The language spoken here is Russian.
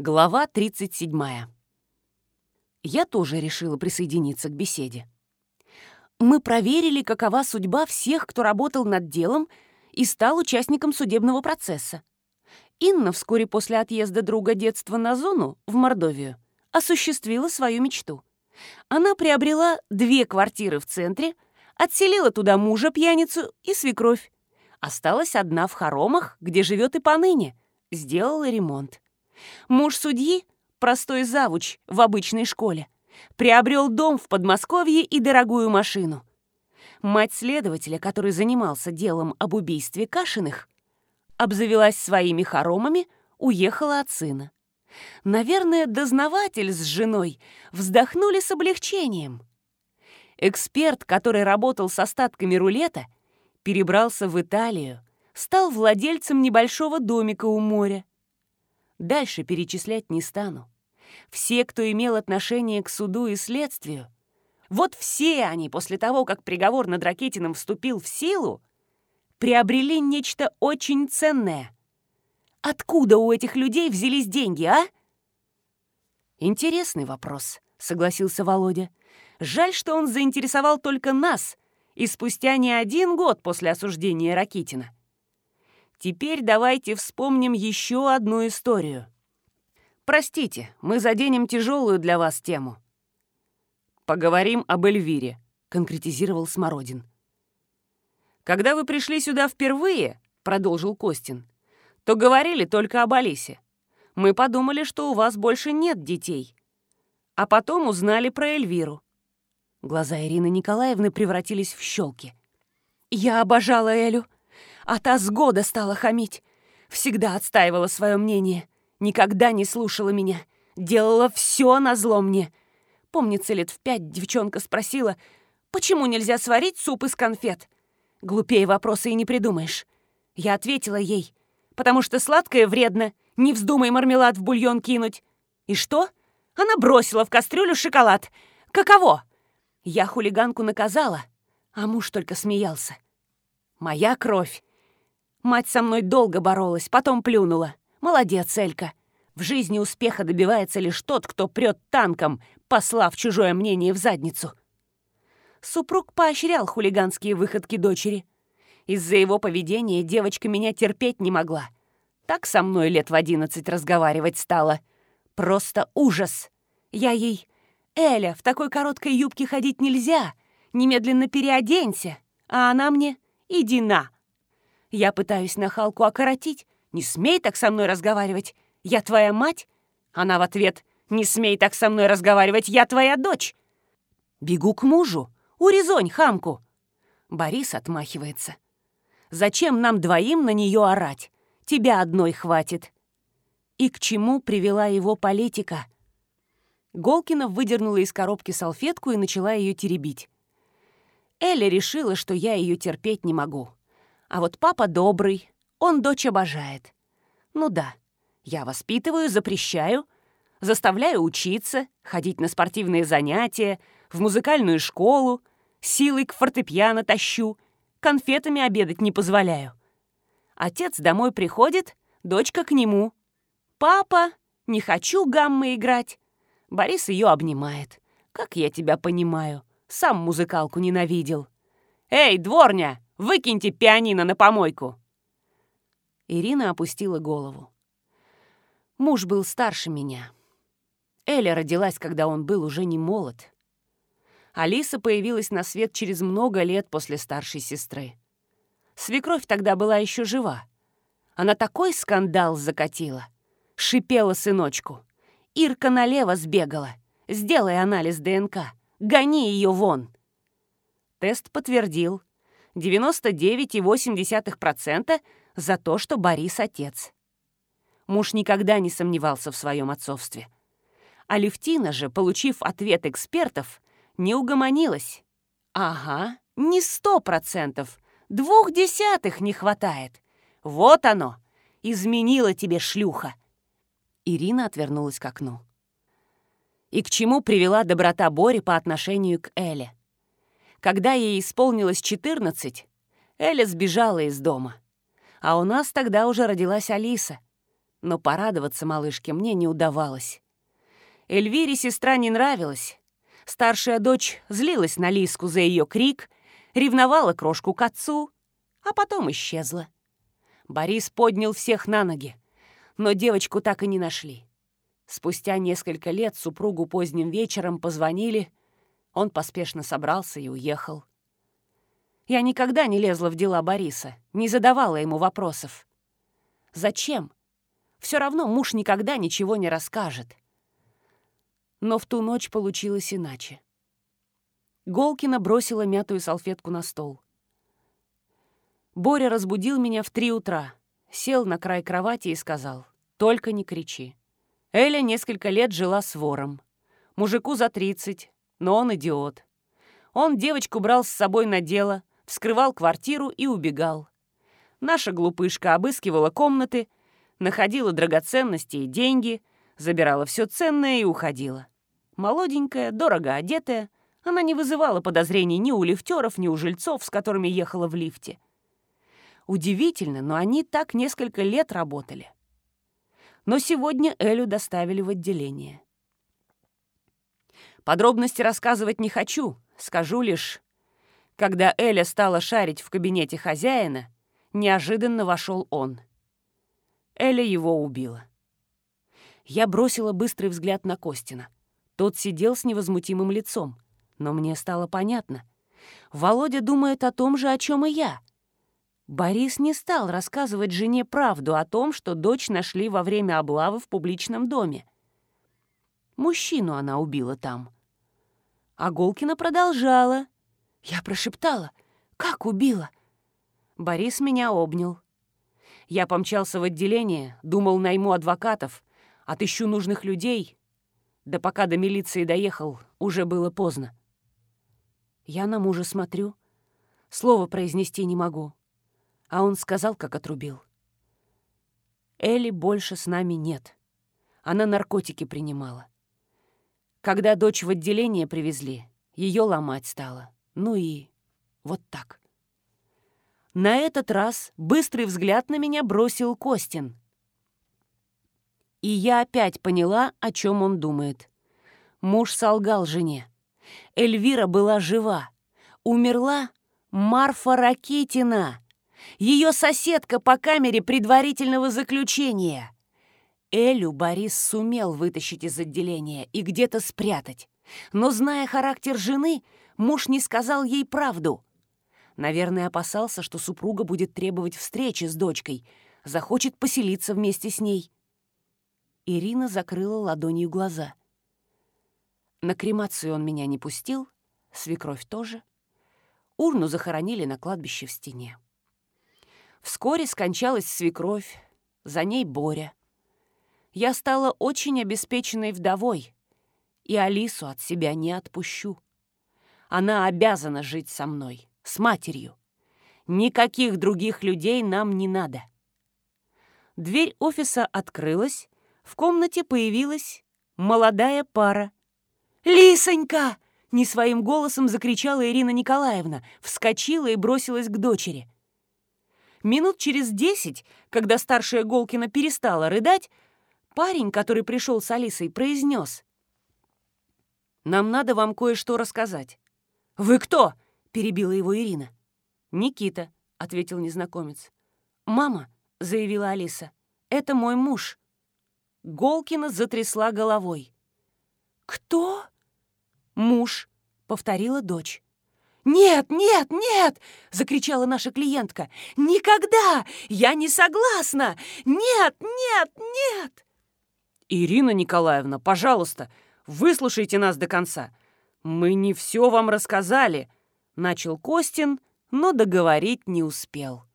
Глава 37. Я тоже решила присоединиться к беседе. Мы проверили, какова судьба всех, кто работал над делом и стал участником судебного процесса. Инна вскоре после отъезда друга детства на зону, в Мордовию, осуществила свою мечту. Она приобрела две квартиры в центре, отселила туда мужа-пьяницу и свекровь. Осталась одна в хоромах, где живет и поныне. Сделала ремонт. Муж судьи, простой завуч в обычной школе, приобрел дом в Подмосковье и дорогую машину. Мать следователя, который занимался делом об убийстве Кашиных, обзавелась своими хоромами, уехала от сына. Наверное, дознаватель с женой вздохнули с облегчением. Эксперт, который работал с остатками рулета, перебрался в Италию, стал владельцем небольшого домика у моря. Дальше перечислять не стану. Все, кто имел отношение к суду и следствию, вот все они после того, как приговор над Ракетиным вступил в силу, приобрели нечто очень ценное. Откуда у этих людей взялись деньги, а? Интересный вопрос, согласился Володя. Жаль, что он заинтересовал только нас, и спустя не один год после осуждения Ракитина. Теперь давайте вспомним еще одну историю. Простите, мы заденем тяжелую для вас тему. Поговорим об Эльвире, конкретизировал Смородин. Когда вы пришли сюда впервые, продолжил Костин, то говорили только об Алисе. Мы подумали, что у вас больше нет детей. А потом узнали про Эльвиру. Глаза Ирины Николаевны превратились в щелки. «Я обожала Элю», а та с года стала хамить. Всегда отстаивала свое мнение. Никогда не слушала меня. Делала все на зло мне. Помнится, лет в пять девчонка спросила, почему нельзя сварить суп из конфет? Глупее вопроса и не придумаешь. Я ответила ей, потому что сладкое вредно, не вздумай мармелад в бульон кинуть. И что? Она бросила в кастрюлю шоколад. Каково? Я хулиганку наказала, а муж только смеялся. Моя кровь. Мать со мной долго боролась, потом плюнула. Молодец, Элька. В жизни успеха добивается лишь тот, кто прет танком, послав чужое мнение в задницу. Супруг поощрял хулиганские выходки дочери. Из-за его поведения девочка меня терпеть не могла. Так со мной лет в одиннадцать разговаривать стала. Просто ужас. Я ей... «Эля, в такой короткой юбке ходить нельзя. Немедленно переоденься». А она мне «Иди на, я пытаюсь нахалку окоротить. «Не смей так со мной разговаривать! Я твоя мать!» Она в ответ «Не смей так со мной разговаривать! Я твоя дочь!» Бегу к мужу. Урезонь хамку. Борис отмахивается. «Зачем нам двоим на нее орать? Тебя одной хватит!» И к чему привела его политика? Голкина выдернула из коробки салфетку и начала ее теребить. Эля решила, что я ее терпеть не могу. А вот папа добрый, он дочь обожает. Ну да, я воспитываю, запрещаю, заставляю учиться, ходить на спортивные занятия, в музыкальную школу, силой к фортепиано тащу, конфетами обедать не позволяю. Отец домой приходит, дочка к нему. «Папа, не хочу гаммы играть». Борис ее обнимает. «Как я тебя понимаю, сам музыкалку ненавидел». «Эй, дворня, Выкиньте пианино на помойку!» Ирина опустила голову. Муж был старше меня. Эля родилась, когда он был уже не молод. Алиса появилась на свет через много лет после старшей сестры. Свекровь тогда была еще жива. Она такой скандал закатила. Шипела сыночку. Ирка налево сбегала. Сделай анализ ДНК. Гони ее вон. Тест подтвердил. 99,8% за то, что Борис отец. Муж никогда не сомневался в своем отцовстве. А Левтина же, получив ответ экспертов, не угомонилась. Ага, не сто процентов, двух десятых не хватает. Вот оно, изменила тебе шлюха. Ирина отвернулась к окну. И к чему привела доброта Бори по отношению к Эле? Когда ей исполнилось 14, Эля сбежала из дома. А у нас тогда уже родилась Алиса. Но порадоваться малышке мне не удавалось. Эльвире сестра не нравилась. Старшая дочь злилась на Лиску за ее крик, ревновала крошку к отцу, а потом исчезла. Борис поднял всех на ноги, но девочку так и не нашли. Спустя несколько лет супругу поздним вечером позвонили, он поспешно собрался и уехал. Я никогда не лезла в дела Бориса, не задавала ему вопросов. Зачем? Все равно муж никогда ничего не расскажет. Но в ту ночь получилось иначе. Голкина бросила мятую салфетку на стол. Боря разбудил меня в три утра, сел на край кровати и сказал, «Только не кричи». Эля несколько лет жила с вором. Мужику за тридцать, но он идиот. Он девочку брал с собой на дело, вскрывал квартиру и убегал. Наша глупышка обыскивала комнаты, находила драгоценности и деньги, забирала все ценное и уходила. Молоденькая, дорого одетая, она не вызывала подозрений ни у лифтеров, ни у жильцов, с которыми ехала в лифте. Удивительно, но они так несколько лет работали. Но сегодня Элю доставили в отделение. Подробности рассказывать не хочу, скажу лишь, когда Эля стала шарить в кабинете хозяина, неожиданно вошел он. Эля его убила. Я бросила быстрый взгляд на Костина. Тот сидел с невозмутимым лицом. Но мне стало понятно. Володя думает о том же, о чем и я. Борис не стал рассказывать жене правду о том, что дочь нашли во время облавы в публичном доме. Мужчину она убила там. А Голкина продолжала. Я прошептала. «Как убила?» Борис меня обнял. Я помчался в отделение, думал, найму адвокатов, отыщу нужных людей, да пока до милиции доехал, уже было поздно. Я на мужа смотрю, слова произнести не могу. А он сказал, как отрубил. Элли больше с нами нет. Она наркотики принимала. Когда дочь в отделение привезли, ее ломать стало. Ну и вот так. На этот раз быстрый взгляд на меня бросил Костин — и я опять поняла, о чем он думает. Муж солгал жене. Эльвира была жива. Умерла Марфа Ракитина, ее соседка по камере предварительного заключения. Элю Борис сумел вытащить из отделения и где-то спрятать. Но, зная характер жены, муж не сказал ей правду. Наверное, опасался, что супруга будет требовать встречи с дочкой, захочет поселиться вместе с ней. Ирина закрыла ладонью глаза. На кремацию он меня не пустил, свекровь тоже. Урну захоронили на кладбище в стене. Вскоре скончалась свекровь, за ней Боря. Я стала очень обеспеченной вдовой, и Алису от себя не отпущу. Она обязана жить со мной, с матерью. Никаких других людей нам не надо. Дверь офиса открылась, в комнате появилась молодая пара. «Лисонька!» — не своим голосом закричала Ирина Николаевна, вскочила и бросилась к дочери. Минут через десять, когда старшая Голкина перестала рыдать, парень, который пришел с Алисой, произнес. «Нам надо вам кое-что рассказать». «Вы кто?» — перебила его Ирина. «Никита», — ответил незнакомец. «Мама», — заявила Алиса, — «это мой муж». Голкина затрясла головой. «Кто?» «Муж», — повторила дочь. «Нет, нет, нет!» — закричала наша клиентка. «Никогда! Я не согласна! Нет, нет, нет!» «Ирина Николаевна, пожалуйста, выслушайте нас до конца. Мы не все вам рассказали», — начал Костин, но договорить не успел.